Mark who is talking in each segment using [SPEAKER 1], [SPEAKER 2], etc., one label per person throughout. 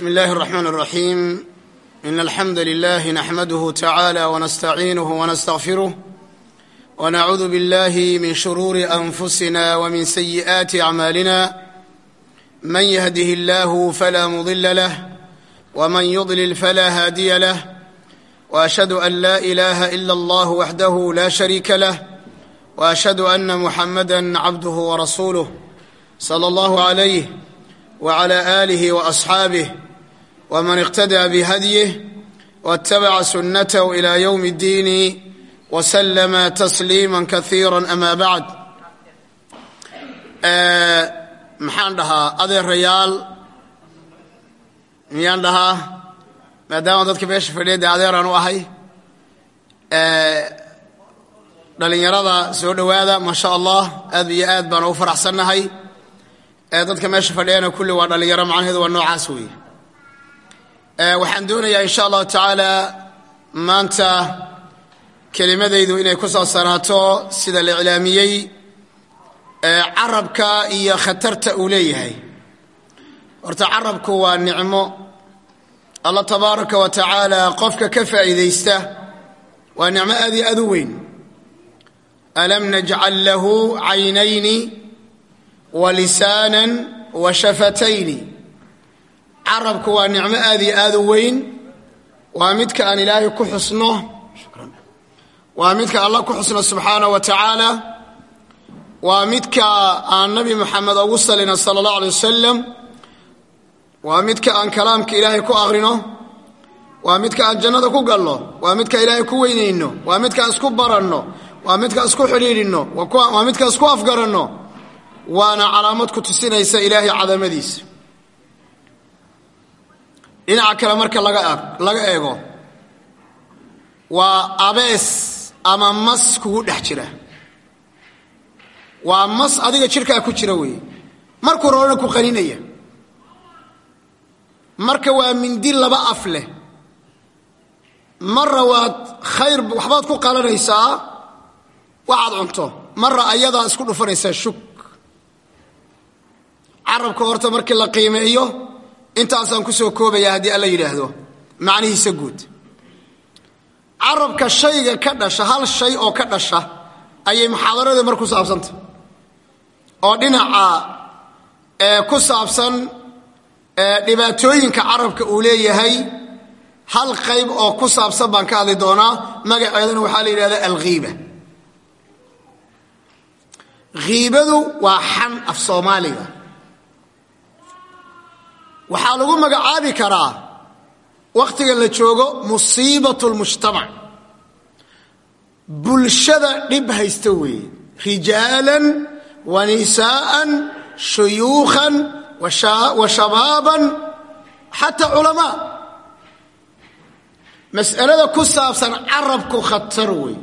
[SPEAKER 1] بسم الله الرحمن الرحيم إن الحمد لله نحمده تعالى ونستعينه ونستغفره ونعوذ بالله من شرور أنفسنا ومن سيئات أعمالنا من يهده الله فلا مضل له ومن يضلل فلا هادي له وأشهد أن لا إله إلا الله وحده لا شريك له وأشهد أن محمدا عبده ورسوله صلى الله عليه وعلى آله وأصحابه wman iqtadaa bihadyih watabaca sunatahu ila ywm اddiini wslma tasliima kaiira ama bacd eh, maxaan dhahaa adeerayaal? Miyaan dhahaa? Maadaama dadka meesha fadhiya dee adeeraan u ahay. Eh, dhalinyarada soo dhowaada maa sha allah aad iyo aad baan ugu faraxsannahay. Eh, dadka meesha fadhiyana kulli waa dhalinyaro macnaheedu waa noocaas wey waxaan doonayaa insha allahu tacaala maanta kelimadaydu inay ku saabsanaato sida la iclaamiyey carabka iyo khatarta uu leeyahay. Horta carabku waa nicmo. Allah tabaaraka wa tacaala qofka ka faa'iidaysta waa nicmo aad iyo aad u weyn. Alam najcal lahu caynayni wa lisaanan wa shafatayni carabku waa nicmo aad iyo aad u weyn. Waa midka aan ilaahay ku xusno. Waa midka allah ku xusno subxaanaه wa tacaala. Waa midka aan nabi moxamed ugu salina sala اllah alay wasalam waa midka aan kalaamka ilaahay ku aqrino waa midka aan jannada ku galno. Waa midka ilaahay ku weynayno waa midka aan isku baranno. Waa midka isku xidhiidhinno. Waa midka isku afgaranno. Waana calaamad ku tusinaysa ilaahay cadamadiisa dhinaca kale marka laga eego waa abees ama mas kugu dhex jira. Waa mas adiga jirkaa ku jira weeye. Markuu rabana ku qaninaya. Marka waa mindi laba af leh. Marra waad khayr waxbaad ku qalanaysaa waxaad cunto. Marra ayadaa isku dhufanaysaa shug carabka horta markii la qiimeeyo intaasaan ku soo koobaya haddii alla yidhaahdo. Macnihiisa guud. Carabka shayga ka dhasha hal shay oo ka dhasha ayay muxaadaradii mar ku saabsanta oo dhinaca ku saabsan dhibaatooyinka carabka uu leeyahay hal qayb oo ku saabsan baan ka hadli doonaa magaceedana waxaa la yidhahda alghiiba. Khiibadu waa xan af soomaaliga waxaa lagu magacaabi karaa wakhtiga la joogo musiibat lmujtamac bulshada dhib haysta weeye rijaalan wa nisaa'an shuyuukhan wa shabaaban xataa culamaa. Mas'alada ku saabsan carabku khatar wey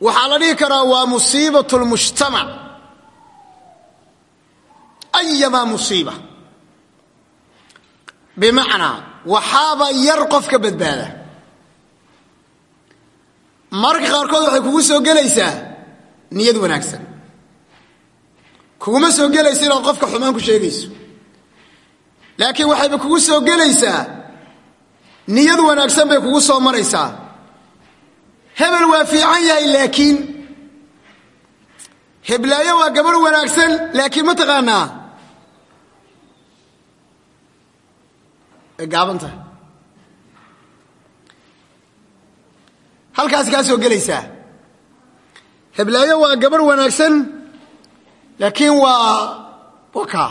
[SPEAKER 1] waxaa la dhihi karaa waa musiibat lmujtamac ayamaa musiiba bimacnaa waxaaba yar qof ka badbaada. Mararka qaarkood waxay kugu soo gelaysaa niyad wanaagsan. Kuguma soo gelaysa inaad qofka xumaan ku sheegayso. Laakiin waxayba kugu soo gelaysaa niyad wanaagsan bay kugu soo maraysaa. Hebel waa fiican yahay laakiin heblaayo waa gabarh wanaagsan laakiin ma taqaanaa gaaban tahay. Halkaas kaa soo gelaysaa. Heblaayo waa gabarh wanaagsan laakiin waa waka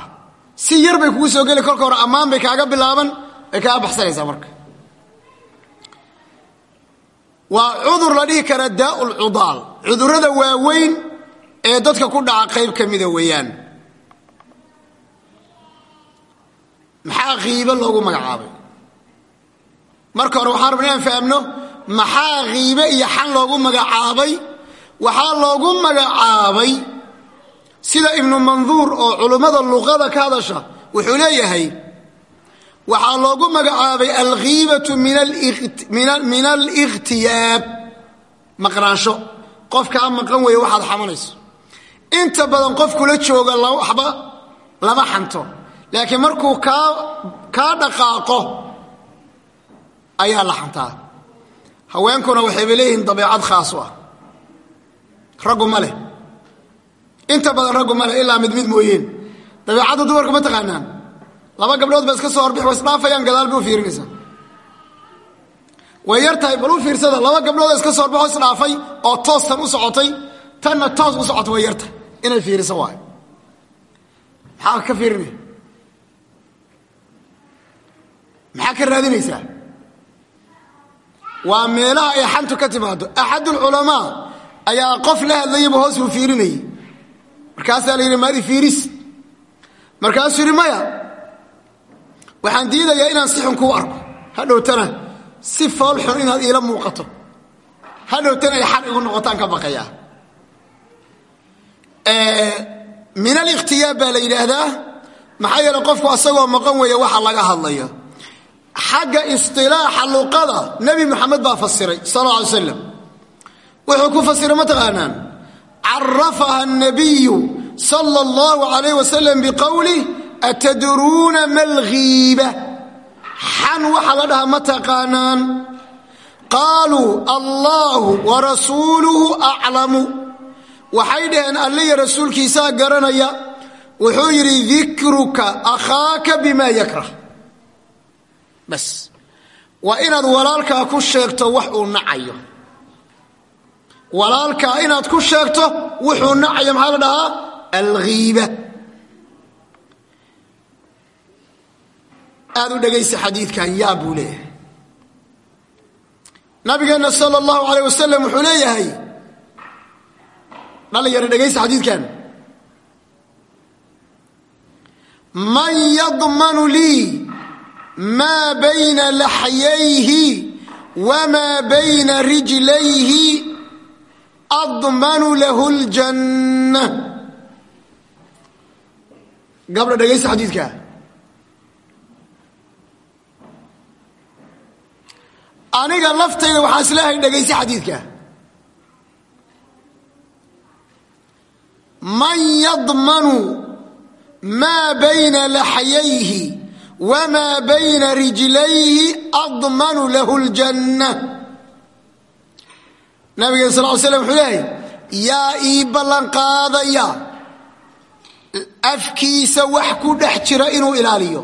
[SPEAKER 1] si yar bay kugu soo geli kolka hore ammaan bay kaaga bilaaban bay kaaga baxsanaysaa marka. Waa cudur la dhihi kara daau lcudaal cudurrada waaweyn ee dadka ku dhaca qayb ka mida weeyaan maxaa khiibo loogu magacaabay? Marka hore waxaan rabna inaan fahamno maxaa khiibe iyo xan loogu magacaabay? Waxaa loogu magacaabay sida ibnu manduur oo culummada luqada ka hadasha wuxuu leeyahay waxaa loogu magacaabay alkhiibatu min alikhtiyaab maqnaansho. Qofkaa maqan weeye waxaad xamanayso inta badan qof kula jooga waxba lama xanto laakiin markuu kaa kaa dhaqaaqo ayaa la xantaa. Haweenkuna waxayba leeyihiin dabeecad khaas u ah. Raggu ma leh. Inta badan raggu ma leh ilaa mid mid mooyeen. Dabeecadda dumarku ma taqaanaan. Laba gabdhood ba iska soo horbix wa isdhaafayaan gadaal bay u fiirinaysaa. Way yar tahay bal u fiirsada. Laba gabdhood iska soo horbaxoo isdhaafay oo toostan u socotay tanna toos u socota way yartahay. Inay fiiriso waayo maxaa ka fiirinaya maxaa ka raadinaysaa? Waa meelaha ay xantu ka timaado axadulculamaa ayaa qof la hadlayaba hoos uu fiirinayay. Markaasaa la yidhi maadi fiiris. Markaasuu yidhi maya waxaan diidayaa inaan si xun kuu arko. Hadhowtana si fool xun inaad iila muuqato. Hadhowtana ay xan igu noqotaan ka baqayaa min alikhtiyaab baa la yidhaahdaa maxaa yeele qofku asagoo maqan weeye waxa laga hadlayo xagga isilaaxa luqada nebi moxamed baa fasiray sal alay slam wuxuu ku fasiray ma taqaanaan? Carafaha nabiyu sala allahu alayh wasalam biqowlih atadruuna ma lghiiba xan waxa la dhahaa ma taqaanaan? Qaaluu allahu warasuuluhu aclamu waxay dhaheen alliya rasuulkiisaa garanaya wuxuu yidhi dikruka bas. Waa inaad walaalkaa ku sheegto wax uu nacayo. Walaalkaa inaad ku sheegto wuxuu nacayo maxaa la dhahaa? Alghiiba. Aad u dhegaysa xadiidkan yaa buu leeyahay. Nabigeenna sala allahu alayh wasalam wuxuu leeyahay dhalinyaro dhegaysa xadiidkan? Man yadmanu lii maa bayna laxyayhi wamaa bayna rijlayhi admanu lahu ljanna gabdha dhegaysa xadiidka aniga laftayda waxaan isleehay dhegaysa xadiidka man yadmanu maa bayna laxyayhi wamaa bayna rijlayhi admanu lahu ljanna nabigeen sal ly slam wuxuu leehay yaa ii ballanqaadaya afkiisa wax ku dhex jira inuu ilaaliyo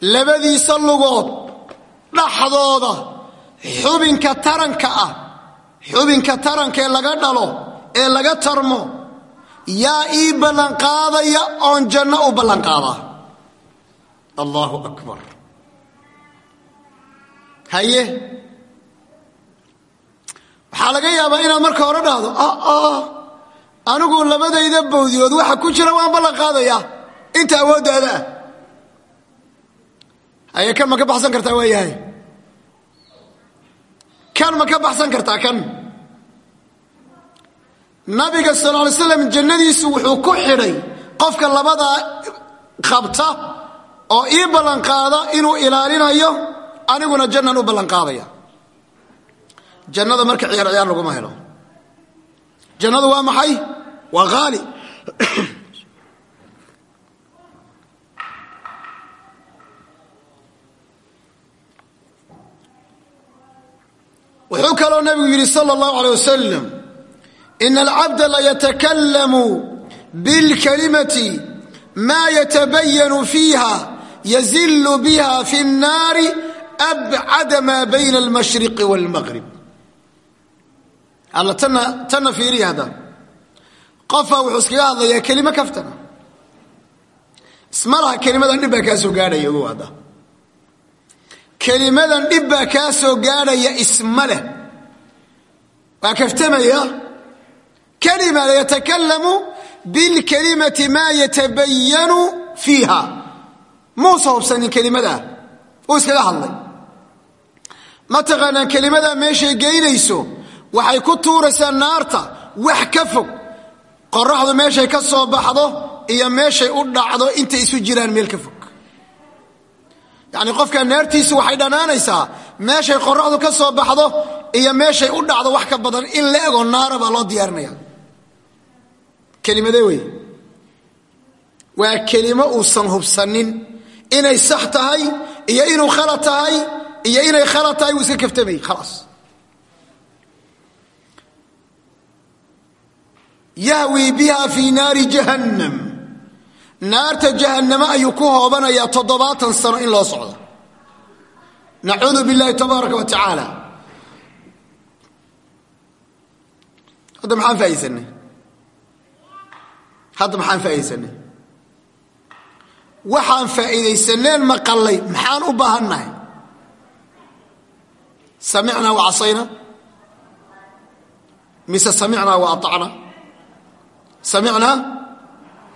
[SPEAKER 1] labadiisa lugood dhaxdooda xubinka taranka ah xubinka taranka ee laga dhalo ee laga tarmo yaa ii ballanqaadaya oon janno u ballanqaada allahu akbar. Haye. Waxaa laga yaabaa inaad marka hore dhahdo anigu labadayda bawdiyood waxa ku jira waan ballan qaadayaa inta awooddaada ah. Haye kan ma ka baxsan kartaa waayahay? Kan ma ka baxsan kartaa kan nabiga sal lay slam jannadiisu wuxuu ku xidhay qofka labadaa qabta oo ii ballanqaada inuu ilaalinayo aniguna jannan u ballanqaadaya jannada marka ciyaar ciyaar laguma helo. Jannadu waa maxay? Waa haali wuxuu kaloo nabigu yidhi sal اllahu alay waslm ina alcabda layatakallamu bilkalimati maa yatabayanu fiiha yazilu biha fi nnaari abcada maa bayna almashriqi wاlmaqrib alla tanna fiiriya haddaan qofaa wuxuu iskaga hadlayaa kelimo kaftana isma laha kelimadan dhib baa kaa soo gaadhaya ogow hadda kelimadan dhib baa kaa soo gaadhaya isma leh waa kaftamaya kalima yatakallamu bilkalimati maa yatabayanu fiiha muusa hubsanin kelimadaa uu iskaga hadlay ma taqaanaan kelimadaa meeshay geynayso waxay ku tuuraysaa naarta wax ka fog qoraxdu meeshay ka soo baxdo iyo meeshay u dhacdo intay isu jiraan meel ka fog yacni qofka naartiisu waxay dhanaanaysaa meeshay qoraxdu ka soo baxdo iyo meeshay u dhacdo wax ka badan in la ego naara loo diyaarinaya kelimadee wey? Waa kelimo uusan hubsanin. Inay sax tahay iyo inuu khalad tahay iyo inay khalad tahay wuu iska kaftamayy khalaas yahwi biha fii naari jahannam. Naarta jahanname ayuu ku hoobanayaa toddobaatan sano in loo socdo. Nacuudu billahi tabaaraka wa tacaala. Hadda maxaan faaiidsanay hadda maxaan faa'iidaysanay? Waxaan faa'iidaysaneen maqallay maxaan u baahannahay samicnaa wa casayna mise samicnaa wa aacna samicnaa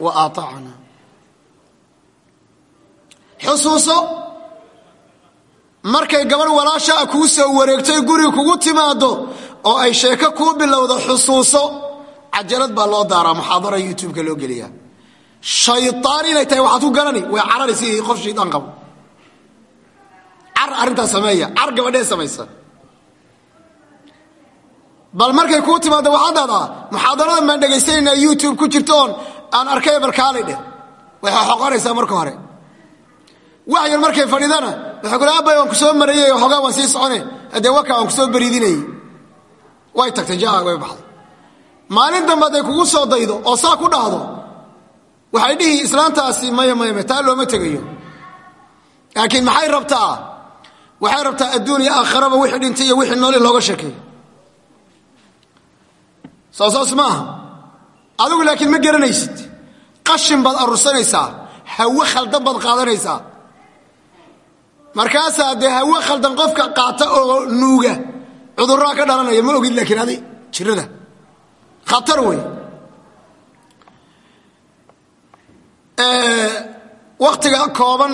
[SPEAKER 1] wa aطacna xusuuso markay gabadh walaashaa kuu soo wareegtoy guriga kugu timaado oo ay sheeko kuu bilowdo xusuuso cajalad baa loo daaraa muxaadara youtubeka loo geliyaa. Shayaan inay tahay waxaad ku garani way carari sidii qof shaydaan qabo. Car arrintaas sameeya car gabadhee samaysa. Bal markay kuu timaado waxaad dhahdaa muxaadaradan baan dhegaysanayna youtube ku jirto oon aan arkay balkaalay dheh xoqonaysaa marka hore. Wax yar markay fadhidana waxay ku abay waan ku soo marayey waan sii socone. Haddee waka waan ku soo way tagtay jaa way baxday maalin dambe hadday kugu soo daydo oo saa ku dhahdo waxay dhihi islaantaasi maya maya taa looma tegayo. Laakiin maxay rabtaa? Waxay rabtaa adduun iyo aakharaba wixii dhintay iyo wixii nooli looga sheekeeyo. Soo maaha adigu laakiin ma garanaysid. Qashin baad arursanaysaa hawe khaldan baad qaadanaysaa. Markaasaa dee hawe khaldan qofka qaata oo nuuga cudurraa ka dhalanaya ma ogid laakiin adi jirada khatar wey wakhtiga kooban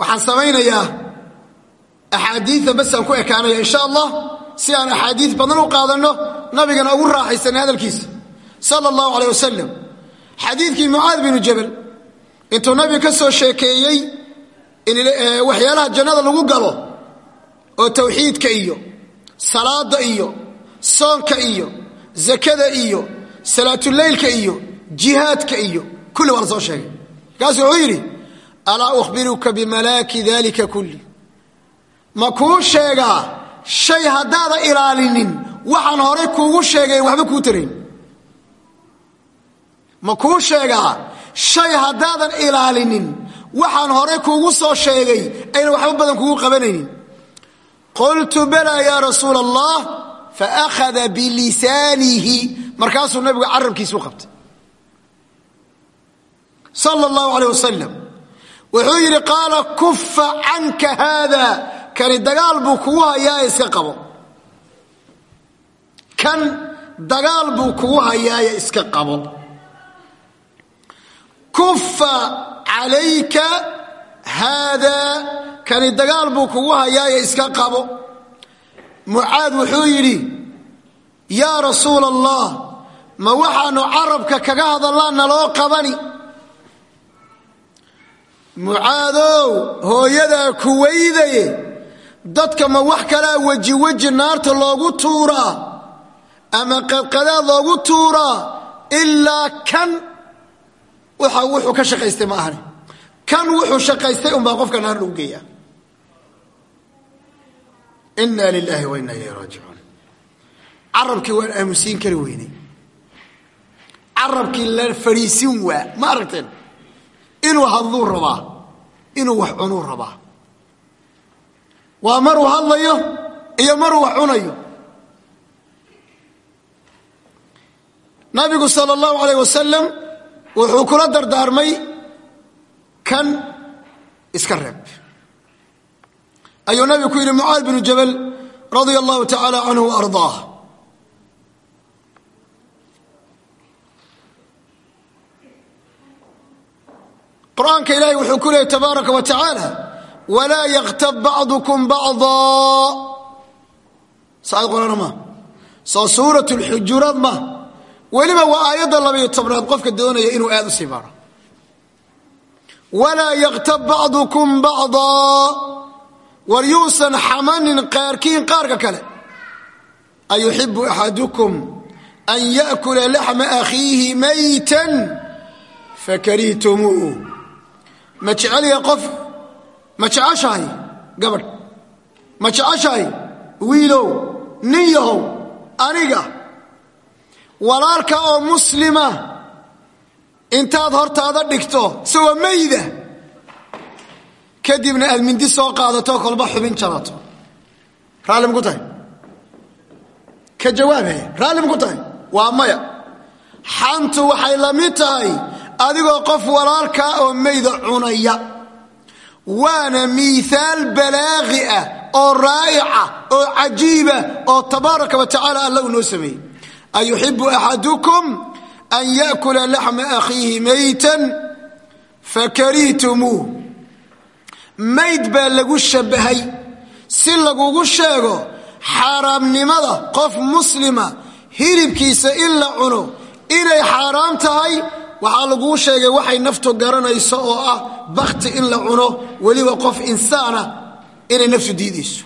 [SPEAKER 1] waxaan samaynayaa axaadiida basaan ku ekaanaya insha allah si aan axaadiid badan u qaadanno nabigana ugu raaxaysanay hadalkiisa. Sala allahu aleyh wasalam xadiidkii mucaad binu jabal intuu nabiga ka soo sheekeeyey waxyaalaha jannada lagu galo oo tawxiidka iyo salaada iyo soonka iyo zakada iyo salaatuleylka iyo jihaadka iyo kulli waa la soo sheegay. Markaasuu wuxuu yidhi alaa ukhbiruka bimalaaki dalika kulli? Ma kuu sheegaa shay haddaada ilaalinin waxaan horay kuugu sheegay waxba kuu tarayn. Ma kuu sheegaa shay haddaadan ilaalinin waxaan horay kuugu soo sheegay ayna waxba badan kugu qabanaynin. Qultu balaa yaa rasuula allah faakhada bilisaanihi markaasuu nabigu carabkiisu qabtay sala allahu aleyh wasalam wuxuu yidhi qaala kufa canka haada kani dagaal buu kugu hayaaye iska qabo kan dagaal buu kugu hayaaye iska qabo kufa calayka haada kani dagaal buu kugu hayaaye iska qabo mucaad wuxuu yidhi yaa rasuula allah ma waxaanu carabka kaga hadallaa naloo qabani? Mucaadow hooyadaa kuwaydaye dadka ma wax kalaa weji weji naarta loogu tuuraa ama qadqadaad loogu tuuraa ilaa kan waxa wuxuu ka shaqaystay ma ahani. Kan wuxuu shaqaystay unbaa qofka naar lagu geeyaa inna lilaahi wa inna ilayhi raajicuun carabkii waan aamusiin kari weynay carabkii la fadhiisin waa ma aragteen? Inuu hadluu rabaa inuu wax cunuu rabaa. Waa maruu hadlayo iyo maruu wax cunayo. Nabigu sal اllahu alayh wasalam wuxuu kula dardaarmay kan iska reeb ayuu nabigu ku yidhi mucaad binu jabal radia allahu tacaala canhu waardaah qur'aanka ilaahay wuxuu ku leeyay tabaaraka wa tacaala walaa yaktab bacdukum bacdaa saad qorana ma? Soo suurat lxujuraad ma? Weliba waa aayadda labayo tobnaad qofka doonaya inuu aad u sii baaro. Walaa yaktab bacdukum bacdaa war yuusan xamanin qaarkiin qaarka kale. Ayuxibu axadukum an yaأkula laxma akhiihi maytan fakarihtumuu ma jecelya qof? Ma jeceshahay gabadh? Ma jeceshahay wiilow nin yahow aniga? Walaalka oo muslima intaad hortaada dhigto isagoo mayda kadibna aad mindi soo qaadato kolba xubin jarato. Raalli maku tahay? Ka jawaabhe raalli maku tahay? Waa maya. Xantu waxay la mid tahay adigoo qof walaalkaa oo mayda cunaya. Waana miihaal balaaqi ah oo raa'ica oo cajiiba oo tabaaraka wa tacaala alla uu noo sameeyey. Ayuxibu axadukum an yaakula laxma akhiihi maytan fakarihtumuu mayd baa lagu shabahay si lagugu sheego xaaraamnimada qof muslima hilibkiisa in la cuno inay xaaraam tahay waxaa laguu sheegay waxay naftu garanayso oo ah bakti in la cuno weliba qof insaana inay naftu diidayso.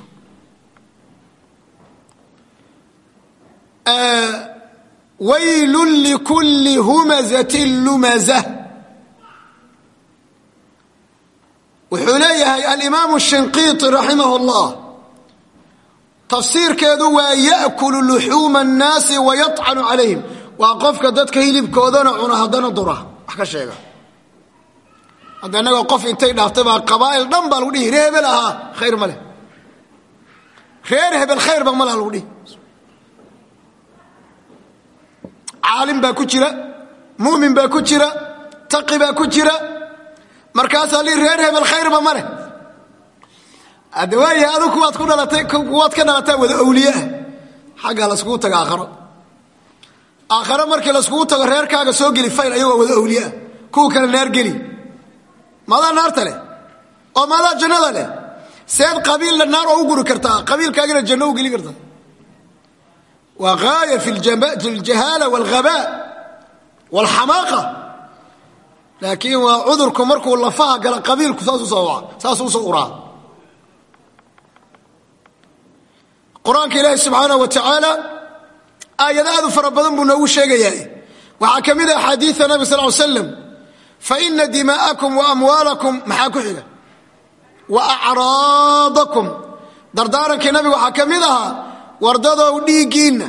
[SPEAKER 1] Waylun likulli humazatin lumaza wuxuu leeyahay alimaam shinqiiti raximah اllah tafsiirkeedu waa yakulu luxuuma اnnaasi wayacanu calayhim. Waa qofka dadka hilibkoodana cuna haddana dura. Wax ka sheega. Hadda inagoo qof intay dhaaftay baa qabaail dhan baa lagu dhihi reer hebel ahaa khayr ma reer hebel khayrba ma laha lagu dhihi. Caalim baa ku jira mumin baa ku jira taqi baa ku jira markaasaa lii reer hebel khayrba ma leh. Hadda waaya adu kuwaad ku dhalatay kuwaad ka dhalataa wada awliyeah xaggaa laskugu taga aakharo. Aakhare markii laskugu tago reerkaaga soo geli fayl ayagoo wada awliyeah kuwa kale naar geli. Maadaa naarta leh oo maadaa jannada leh. Seed qabiilla naar oo u guri kartaa qabiilkaagina janno u geli kartaa waa gaaya fi ljahaala walghabaa walxamaaqa laakiin waa cudurku markuu lafaha gala qabiilku saasuu soo uraa. Qur'aanka ilaahi subxaanah wa tacaala aayado aad u fara badan buu noogu sheegayaa. Waxaa ka mid ah axaadiida nabi sal slam faina dimaa'akum wa amwaalakum maxaa ku xiga? Wa acraadakum dardaarankii nabiga waxaa ka mid ahaa wardadow dhiiggiinna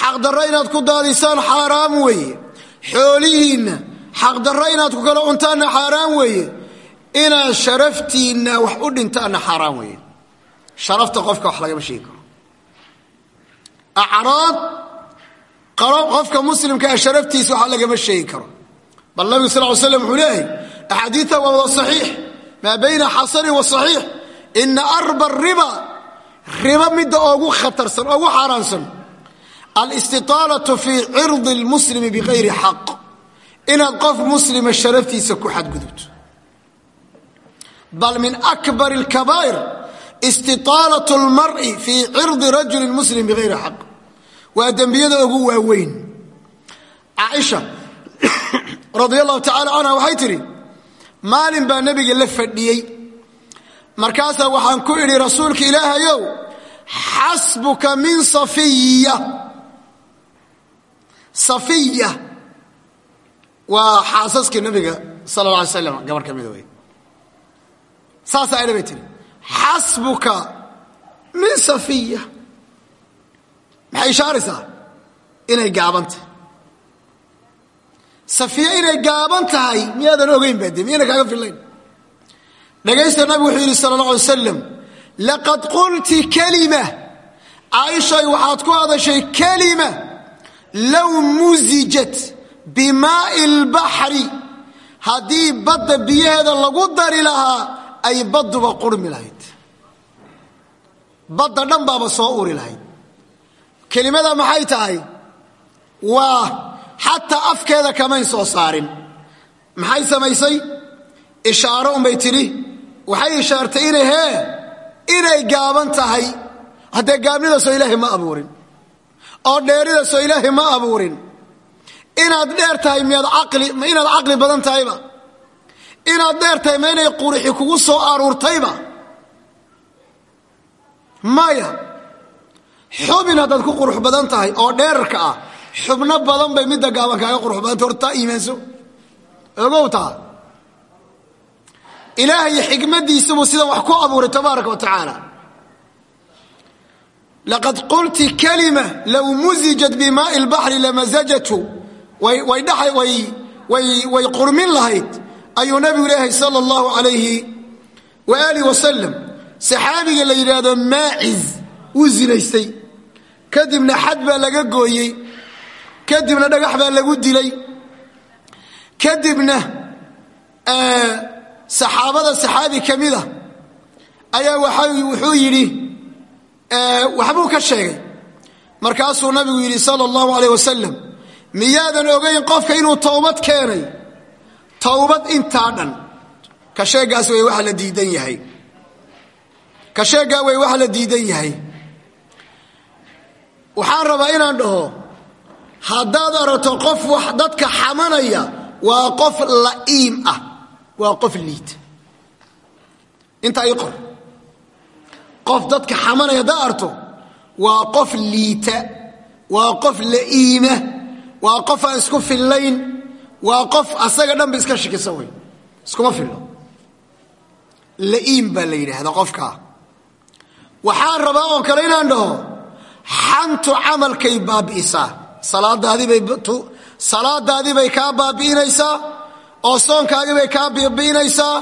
[SPEAKER 1] xaqdarro inaad ku daadisaan xaaraam weeye xoolihiinna xaqdarro inaad ku kala cuntaanna xaaraam weeye inaad sharaftiinna wax u dhintaanna xaaraam weeye. Sharafta qofka wax lagama sheegi karo. Acraad qofka muslimkaa sharaftiisa wax lagama sheegi karo. Bal nabigu sal ly slam wuxuu leeyahay axaadiia waa wada saxiix maa bayna xasanin wa saxiix. Ina arba riba riba midda ogu khatarsan ogu xaaraansan. Alistitaalatu fii cirdi lmuslimi bikayri xaq inaad qof muslima sharaftiisa ku xadgudubto. Bal min akbar اlkabaa'ir istitaalat اlmar'i fii cirdi rajuli muslim bikayri xaq waa dembiyada ugu waaweyn. Caaisha radia allahu tacala canha waxay tidhi maalin baa nebiga la fadhiyey. Markaasaa waxaan ku idhi rasuulka ilaahayow xasbuka min safiya. Safiya waa xaasaskii nabiga sala alla alay slam gabar ka mida wey saasaa idha bay tihi xasbuka min safiya. Maxay ishaaraysaa? Inay gaaban tahay. Safiya inay gaaban tahay miyaadan ogeyn baa de miyayna kaaga fillayn? Dhagaysta nabigu wuxuu yidhi sala allah alay wasalam laqad qulti kalima. Caaishay waxaad ku hadashay kalima low musijat bimaa'i lbaxri haddii badda biyaheeda lagu dari lahaa ay badduba qurmi lahayd. Badda dhan baaba soo uri lahayd. Kelimada maxay tahay? Waa xataa afkeeda kamayn soo saarin. Maxay samaysay? Ishaaro unbay tidhi waxay ishaartay inay hee inay gaaban tahay. Haddee gaabnidaasoo ilaahay ma abuurin. Oo dheeridaasoo ilaahay ma abuurin inaad dheer tahay ma inaad caqli badan tahayba. Inaad dheer tahay ma inay qurixi kugu soo aruurtayba. Maya xubin haddaad ku qurux badan tahay oo dheerarka ah xubno badan bay midda gaaban kaaga qurux badanta hortaa iimaanso. Ogow taa. Ilaahay xikmaddiisabuu sidan wax ku abuuray tabaaraka wa tacaala. Laqad qulti kalima low musijat bimaai lbaxri lamasajatu way qurmin lahayd. Ayuu nabigu leeyahay sala allahu alayhi wa alih wasalam saxaabiga la yidhaahdo maaciz wuu zinaystay kadibna xad baa laga gooyey. Kadibna dhagax baa lagu dilay. Kadibna saxaabada saxaabi ka mida ayaa wuxuu yidhi waxbuu ka sheegay. Markaasuu nabigu yidhi sala allahu alayh wasalam miyaadan ogayn qofka inuu towbad keenay? Towbad intaa dhan. Ka sheegaas wey waxa la diidan yahay. Ka sheegaa wey waxa la diidan yahay. Waxaan rabaa inaan dhaho haddaad aragto qof wax dadka xamanaya waa qof la'iim ah. Waa qof liita intaa ii qor. Qof dadka xamanaya haddaad arto waa qof liita. Waa qof la'iima waa qof aan isku fillayn. Waa qof asaga dhanba iska shikisa wey. Iskuma fillo. La'iim baa la yidhaahdaa qofkaa waxaan rabaa oo kale inaan dhaho xantu camalkay baabi'isaa. Salaadaadii bay kaa baabi'inaysaa oo soonkaagii kaa baabi'inaysaa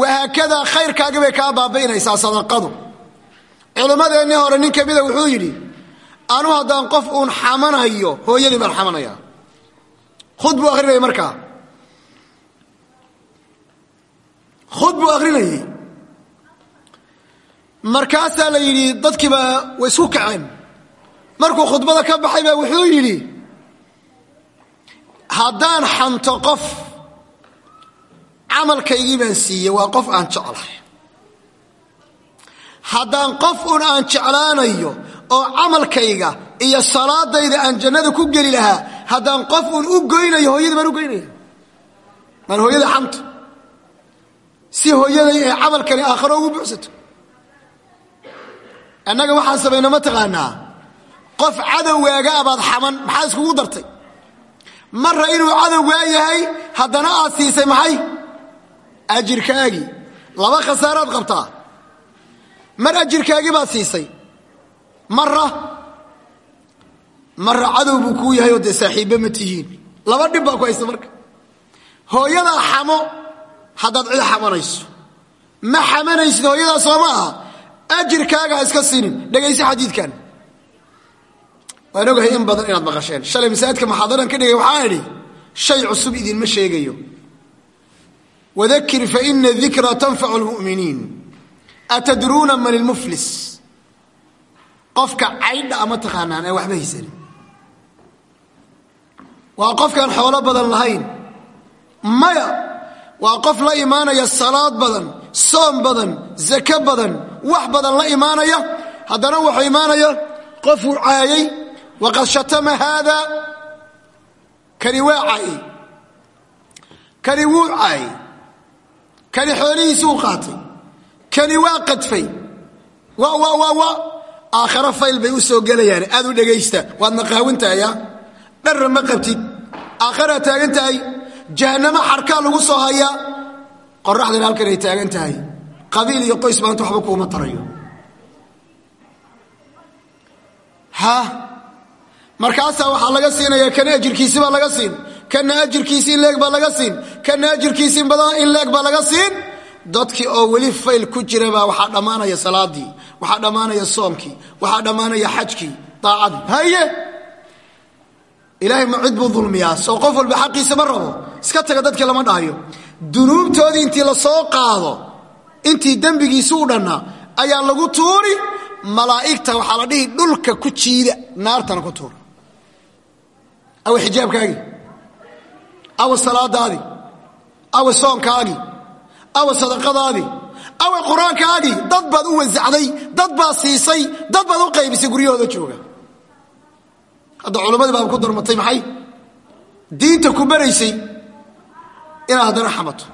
[SPEAKER 1] wahaakadaa khayrkaagii bay kaa baabi'inaysaa sadaqadu. Culimmadeennii hore nin ka mida wuxuu yidhi anu haddaan qof uun xamanayo hooyadii baan xamanaya khud buu akhrinayay markaa khud buu akhrinayay markaasaa la yidhi dadkiibaa way isku kaceen. Markuu khudbada ka baxay baa wuxuu yidhi haddaan xanto qof camalkaygii baan siiyey waa qof aan jeclahay. Haddaan qof un aan jeclaanayo oo camalkayga iyo salaadayda aan jannada ku geli lahaa haddaan qof un u goynayo hooyadii baan u goynaya maan hooyada xanto si hooyaday ee camalkani aakharo ugu buuxsato. Annaga waxaan samayna ma taqaanaa qof cadowgaaga abaad xaman maxaa iskugu dartay? Marra inuu cadowgaa yahay haddana aad siisay maxay? Ajirkaagii laba khasaaraad qabtaa. Mar ajirkaagii baad siisay. Marra marra cadow buu kuu yahay oo dee saaxiibbe ma tihiin. Laba dhib baa ku haysta marka. Hooyadaa xamo haddaad cid xamanayso. Ma xamanaysid hooyadaa soo ma aha. Ajirkaaga iska siinin. Dhegayso xadiidkan. Waan ogahay in badan inaad maqasheen. Shalay masaajidka maxaadaran ka dhigay waxaan idhi shay cusub idinma sheegayo. Wadakir faina dikra tanfacu lmu'miniin atadruuna man ilmuflis qofka caydha ama taqaanaan aan waxba haysanin waa qofkaan xoolo badan lahayn. Maya waa qof la imaanaya salaad badan soom badan zako badan wax badan la imaanaya. Haddana wuxuu imaanaya qofuu caayay waqad shatama haada kani waa caayey kani wuu caayey kani xoolihiisuu qaatay. Kani waa qadfay. Wa wa wa aakharo fayl bay u soo gelayaan. Aad u dhegaysta waadna qaawintahaya dharra ma qabtid aakharaa taagan tahay jahannamo xarkaa lagu soo hayaa qoraxdana halkan ay taagan tahay. Qabiil iyo qoys maanta waxba kuuma tarayo. Markaasaa waxaa laga siinaya kana ajirkiisi baa laga siin kana ajirkiisi in leeg baa laga siin kana ajirkiisi in leeg baa laga siin. Dadkii oo weli fayl ku jira baa waxaa dhammaanaya salaadii waxaa dhammaanaya soomkii waxaa dhammaanaya xajkii daacadii. Haye ilaahay ma cid buu dulmiyaa. Soo qof walba xaqiisa ma rabo. Iska taga dadkii lama dhahayo dunuubtoodii intii la soo qaado intii dembigiisi u dhannaa ayaa lagu tuuri. Malaa'igta waxaa la dhihi dhulka ku jiida. Naartana ku tuura awa xijaabkaagii awa salaadaadii awa soonkaagii awa sadaqadaadii awa qur'aankaagii dad baad u wasacday dad baad siisay. Dad baad u qaybisay guryahooda jooga hadda culammadii baaba ku darmatay maxay? Diinta ku baraysay inaad haddana xamato.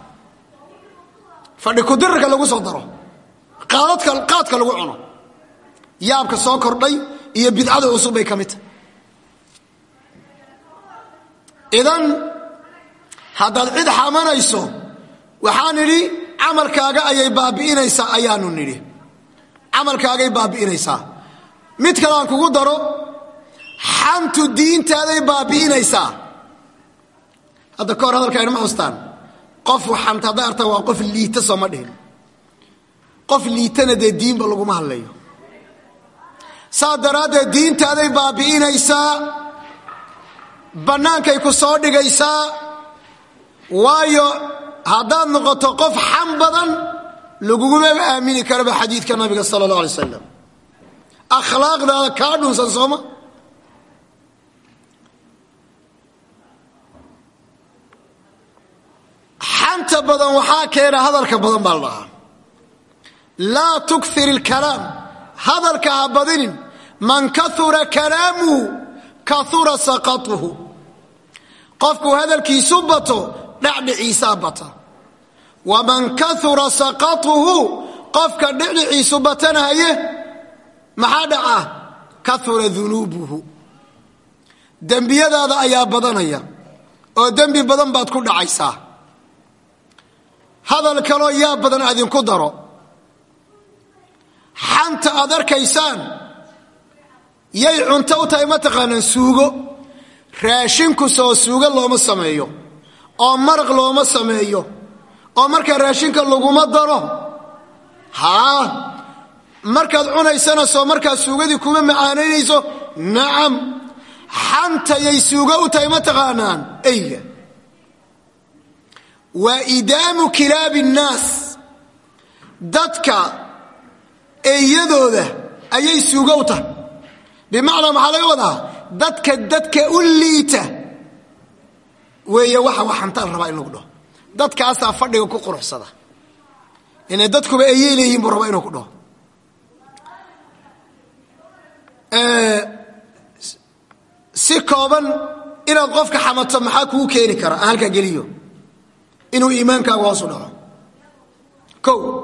[SPEAKER 1] Fadhi kudirarka lagu soo daro. Qaadadka qaadka lagu cuno. Yaabka soo kordhay iyo bidcada cusub bay ka mid tahay. Idan haddaad cid xamanayso waxaan nidhi camalkaaga ayay baabi'inaysaa ayaanu nidhi. Camalkaagay baabi'inaysaa. Mid kale aan kugu daro xantu diintaaday baabi'inaysaa. Hadda ka hor hadalka inama xustaan. Qof xanta hadday artaan waa qof liita sooma dhihin. Qof liitana dee diinba laguma hadlayo. Saa daraaddeed diintaaday baabi'inaysaa bannaankay ku soo dhigaysaa waayo haddaad noqoto qof xan badan lagugumaba aamini karaba xadiidka nabiga sala allah alay slam akhlaaqdaada kaa dhunsan sooma xanta badan waxaa keena hadalka badan baa la dhahaa. Laa tukir ilkalaam hadalka ha badinin. Man kaura kalaamuhu kaura saqatuhu. Qofkuu hadalkiisu bato dhacdhiciisaa bata. Waman kaura saqatuhu qofka dhicdhiciisu batanahaye maxaa dhaca? Kaura dunuubuhu dembiyadaada ayaa badanaya. Oo dembi badan baad ku dhacaysaa hadal kaloo yaa badan adinku daro. Xanta aad arkaysaan yay cunto u tahay mataqaanaan suugo. Raashinku soo suugo looma sameeyo. Oo maraq looma sameeyo. Oo markaa raashinka laguma daro. Haa markaad cunaysana soo markaa suugadii kuma macaanaynayso. Nacam xanta yay suugo u tahay mataqaanaan eyga waa idaamu kilaabi nnaas. Dadka eeyadooda ayay tahay. Bimacnaa maxaa laga wadaa dadka dadka u liita weeye waxa waxantaan rabaa in lagu dhaho dadkaasaa fadhiga ku quruxsada. Inay dadkuba eeyey leeyihiin buu rabaa inuu ku dhaho si kooban inaad qofka xamato maxaa kugu keeni kara? Halkaa inuu iimaankaagu hoosu dhaco.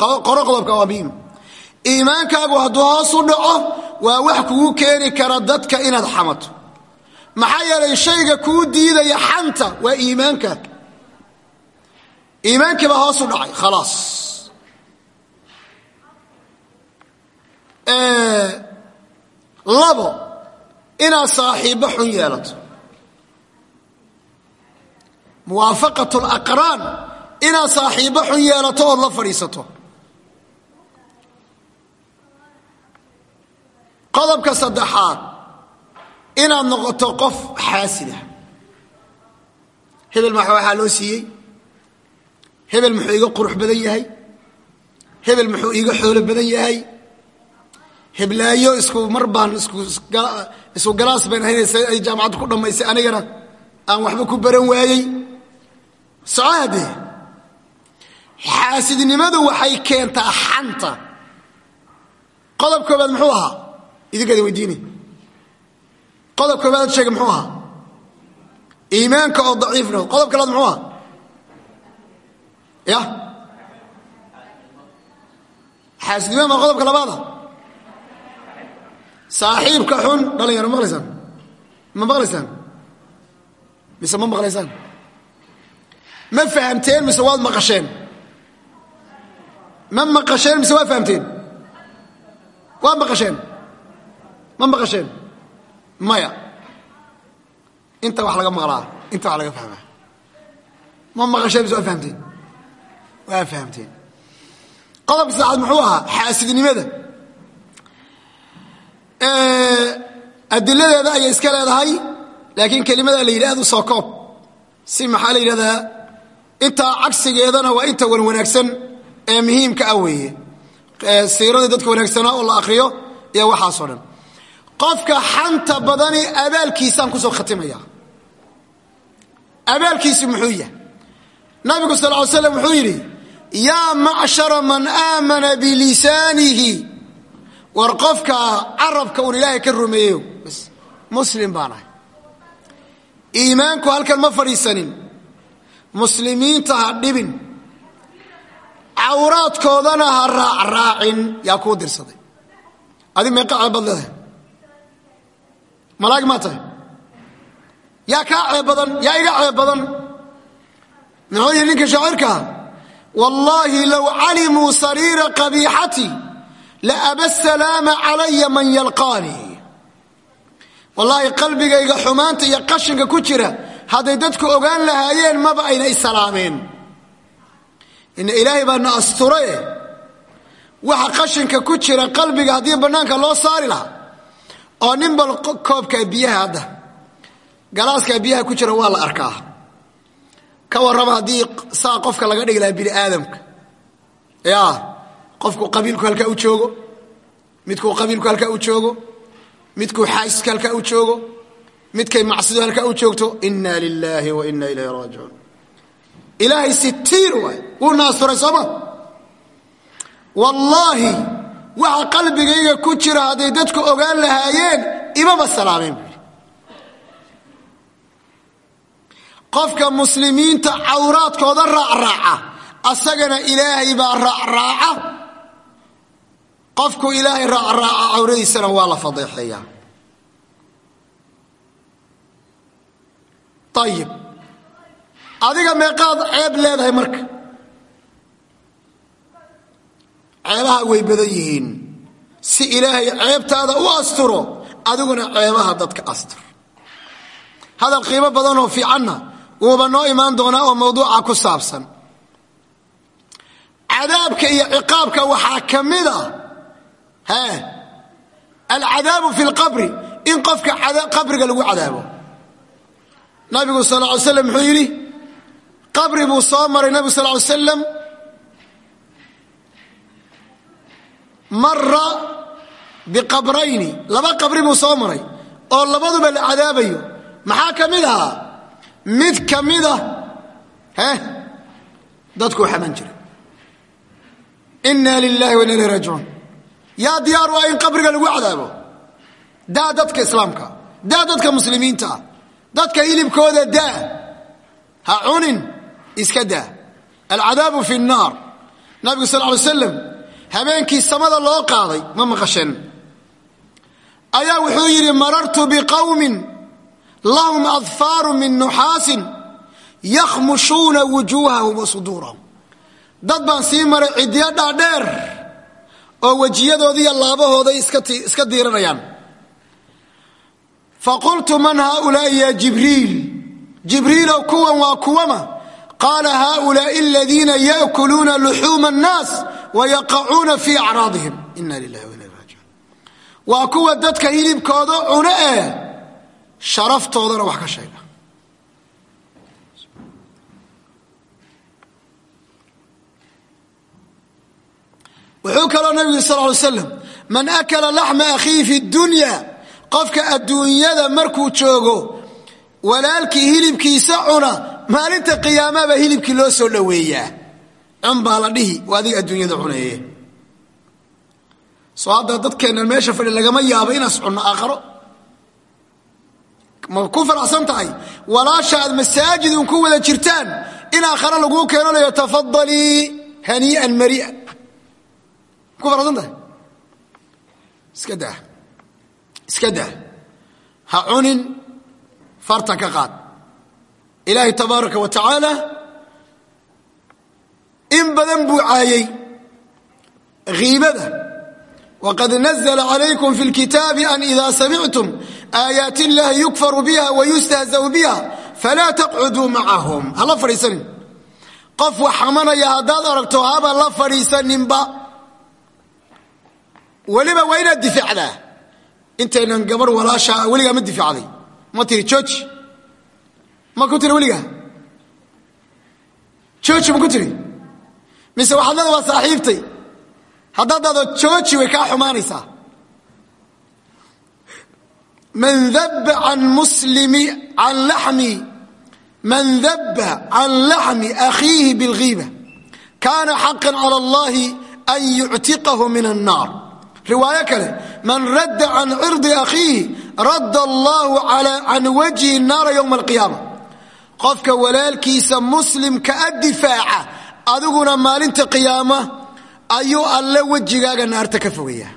[SPEAKER 1] O qoro qodobka waa muhiim. Iimaankaagu hadduu hoos u dhaco waa wax kugu keeni kara dadka inaad xamato. Maxaa yeelay shayga kuu diidaya xanta waa iimaanka. Iimaankii baa hoos u dhacay khalaas. Labo inaad saaxiibbo xun yeelato muwaafaqat alaqraan inaad saaxiibbo xun yeelato ood la fadhiisato. Qodobka saddexaad inaad noqoto qof xaasida. Hebel maxa waxaa loo siiyey? Hebel muxuu iiga qurux badan yahay? Hebel muxuu iiga xoolo badan yahay? Heblaayo isku mar baan isku galaas bayn ahaynaysa ay jaamacaddu ku dhammaysay anigana aan waxba ku baran waayey socaadee xaasidnimadu waxay keentaa xanta. Qodob koobaad muxuu ahaa? Idinkaada weydiini. Qodob koobaad sheega muxuu ahaa? Iimaanka oo daciif noqdo. Qodob kalaad muxuu ahaa? Ya? Xaasidnimada ma qodobka labaada saaxiibka xun dhalinyaro ma maqlaysaan? Ma maqlaysaan? Mise ma maqlaysaan ma fahamteen mise waad maqasheen ma maqasheen mise waad fahamteen waad maqasheen ma maqasheen maya inta wax laga maqlaa inta wax laga fahmaa ma maqasheen mise waad fahamteen waa fahamteen qodobka saddexaad muxuu ahaa xaasidnimada adiladeeda ayay iska leedahay laakiin kelimada la yidhaahdo soo koob si maxaa la intaa cagsigeedana waa inta wan wanaagsan ee muhiimka ah weeye. Siiradii dadka wanaagsanaa oo la akriyo iyo waxaasoo dhan. Qofka xanta badani abaalkiisaan ku soo khatimaya. Abaalkiisu muxuu yahay? Nabigu sal ly slam wuxuu yidhi yaa macshara man aamana bilisaanihi. War qofka carabka uun ilaahay ka rumeeyo. Bs muslim baan ahay. Iimaanku halkan ma fadhiisanin muslimiinta ha dhibin. Cawraadkoodana ha raacraacin yaa kuu dirsaday. Adi meeqa ceebad leedahay. Malaag maa tahay. Yaa kaa ceeb yaa iga ceeb badan muxuu yihi ninka shaacirkaa wallaahi low calimuu sariira qabiixati la aba salaama calaya man yalqaanii wallaahi qalbigayga xumaanta iyo qashinka ku jira hadday dadku ogaan lahaayeen maba ayna isalaameen ina ilaahay baa na asture waxa qashinka ku jira qalbiga haddii bannaanka loo saari lahaa. Oo nin bal koobkaa biyaha hadda galaaskaa biyaha ku jira waa la arkaa. Ka warrama haddii saa qofka laga dhigi lahaa bini aadamka ya qofku qabiilku halkaa u joogo midkuu qabiilku halkaa u joogo midkuu xaajiska halkaa u joogo midkay macsidu halkaa u joogto ina lilaahi wa ina ilayhi raajicuun. Ilaahay sitiir waay. Wuu naasturay sooma wallaahi waxa qalbigayga ku jira hadday dadku ogaan lahaayeen imaba salaameen qofka muslimiinta cawraadkooda raacraaca asagana ilaahay baa raacraaca. Qofku ilaahay raacraaca cawradiisana waa la fadeexeeyaa ayib adiga meeqaad ceeb leedahay marka ceebaha way badan yihiin si ilaahay ceebtaada u asturo adiguna ceebaha dadka astur hadal qiimo badanoo fiicanna wuuba noo imaan doonaa oo mawduuca ku saabsan cadaabka iyo ciqaabka waxaa ka mid a alcadaabu fi lqabri in qofka qabriga lagu cadaabo nabigu sal ly slam muxuu yidhi qabri buu soo maray nabigu sal ly slam mara biqabrayni laba qabri buu soo maray oo labaduba la cadaabayo. Maxaa ka mid ahaa? Mid ka mida he dadkuu xaman jiray. Ina lilahi wa ina ilahi raajicuun. Yaa diyaar waa in qabriga lagu cadaabo. Daa dadka islaamka daa dadka muslimiinta. ah dadka hilibkooda daa. Ha cunin iska daa. Alcadaabu fi nnaar. Nabigu sal ly slam habeenkii samada loo qaaday ma maqasheen ayaa wuxuu yidhi marartu biqowmin lahum adfaaru min nuxaasin yakhmushuuna wujuuhahum wa suduurahum. Dad baan sii maray ciddiyo dhaadheer oo wejiyadoodiiyo laabahooday iska diiranayaan faqultu man haaulaai ya jibriil jibriilow kuwan waa kuwama qaala haaulaai aladiina yaakuluuna luxuuma annaas wayaqacuuna fii acraadihim ina lilahi wa ina raajicuun waa kuwa dadka hilibkooda cune ee sharaftoodana wax ka sheega wuxuu kaloo nabigu sal ly slam man akala laxma akhiihi fi dunya qofka adduunyada markuu joogo walaalkii hilibkiisa cuna maalinta qiyaamaba hilibkii loo soo dhoweeyaa cun baa la dhihi waa adiga adduunyada cuneeye soo hadda meesha fadhi lagama yaabo inaas cunno aakharo. Ma ku faraxsan tahay? Walaasha aad masaajid un ku wada jirtaan in aakhare laguu keeno layo tafadalii hanii'an mari'an ku faraxsan tahay? Iska daa iska daa. Ha cunin fartan ka qaad. Ilaahay tabaaraka wa tacaala in badan buu caayey hiibada wqad nazla calaykum fi lkitaabi an ida samictum aayaat illahi yukfaru biha wayustahzau biha falaa taqcuduu macahum hala fadhiisanin. Qof wax xamanaya haddaad aragto haba la fadhiisaninba. Weliba waa inaad difaacdaa intaynan gabar walaasha weligaa ma difaacday ma tiri jooji ma ku tiri weligaa jooji ma ku tiri mise waxaad leeda waa saaxiibtay haddaad dado jooji way kaa xumaanaysaa man daba can muslimi can laxmi man daba can laxmi akhiihi biاlghiiba kana xaqa calى اllahi an yuctiqahu min الnar riwaayo kale man radda can cirdi akhiihi radda allaahu can wajhi naara ywma alqiyaama. Qofka walaalkiisa muslimka a difaaca adiguna maalinta qiyaama ayuu alle wejigaaga naarta ka fogeeya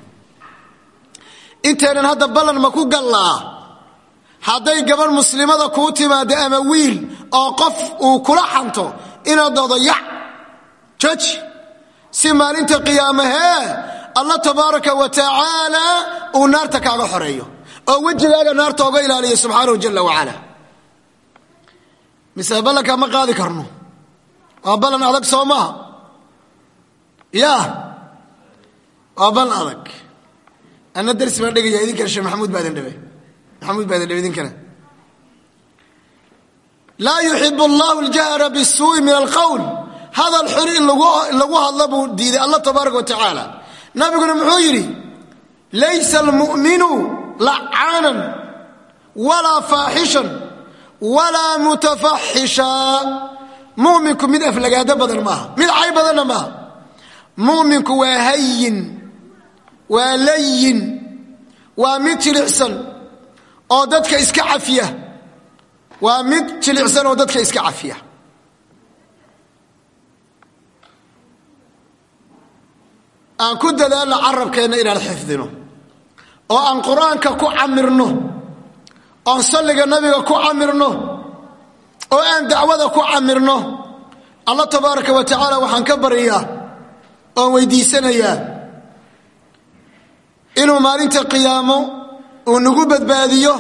[SPEAKER 1] intaynan hadda ballan ma ku gallaa? Hadday gabadh muslimada kuu timaado ama wiil oo qof uu kula xanto inaad doodo si maalinta qiyaamahee allah tabaaraka wa tacaala uu naarta kaaga xoreeyo oo wejigaaga naarta oga ilaaliya subxaanahu jala wacala mise ballankaa ma qaadi karno? Waa ballan adag soo maaha ya waa ballan adag. Ana darsi baan dhegaya idinkana sheekh maxamuud baa idin dhabe maxamuud baa idin dhabe idinkana. Laa yuxib allahu ljahra bisuui min alqowl hadal xun in lagu hadla buu diiday allah tabaaraka wa tacaala. Nabiguna muxuu yidhi laysa almu'minu lacaanan walaa faaxishan walaa mutafaxisha muminku mid aflagaado badan maaha mid cay badanna maaha. Muminku waa hayin waa layin waa mid jilicsan oo dadka iska oo dadka iska cafiya aan ku dadaalno carabkeenna inaan xifdino oo aan qur'aanka ku camirno oon salliga nabiga ku camirno oo aan dacwada ku camirno allah tabaaraka wa tacaala waxaan ka baryaa oon weydiisanayaa inuu maalinta qiyaamo uu nagu badbaadiyo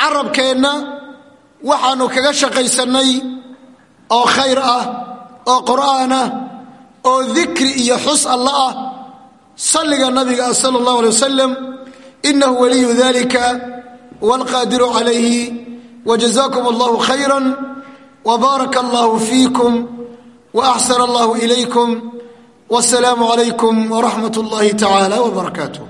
[SPEAKER 1] carabkeenna waxaanu kaga shaqaysannay oo khayr ah oo qur'aan ah oo dikri iyo xus alla ah salliga nabiga sala allahu alay wasalam inahu waliyu dalika waalqaadiru calayhi wjazakum allahu khayra wbaaraka allahu fiikum waaxsana allahu ilaykum wasalaamu calaykum waraxmat اllahi tacaala wbarakaatuh